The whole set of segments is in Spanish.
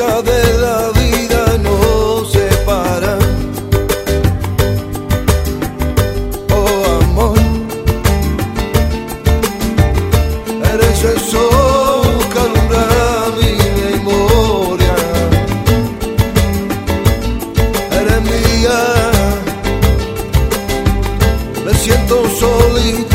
de la vida nos separa. Oh amor, eres el sol que alumbra mi memoria. Eres mía, me siento solito.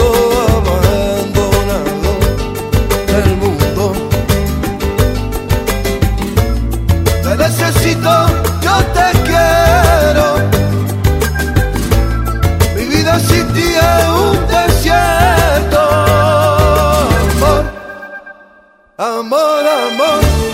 Amor. Amor.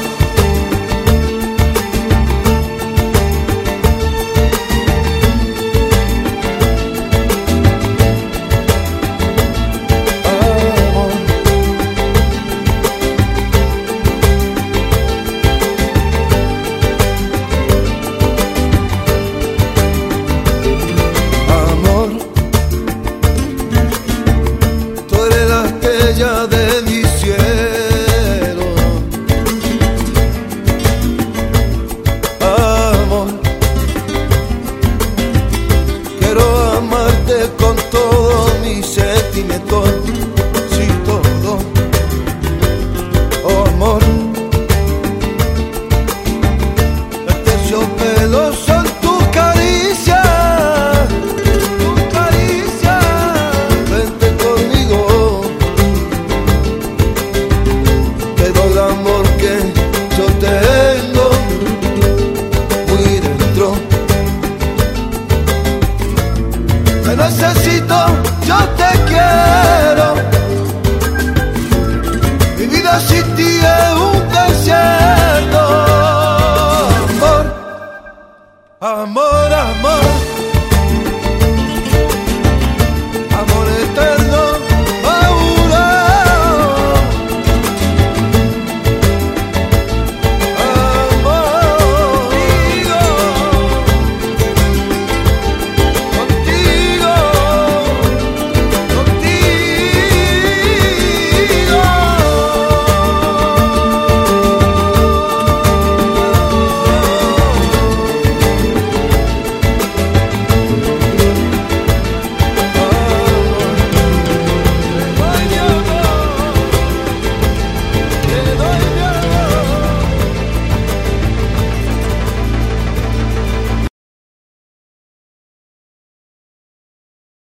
Mi Amor, amor.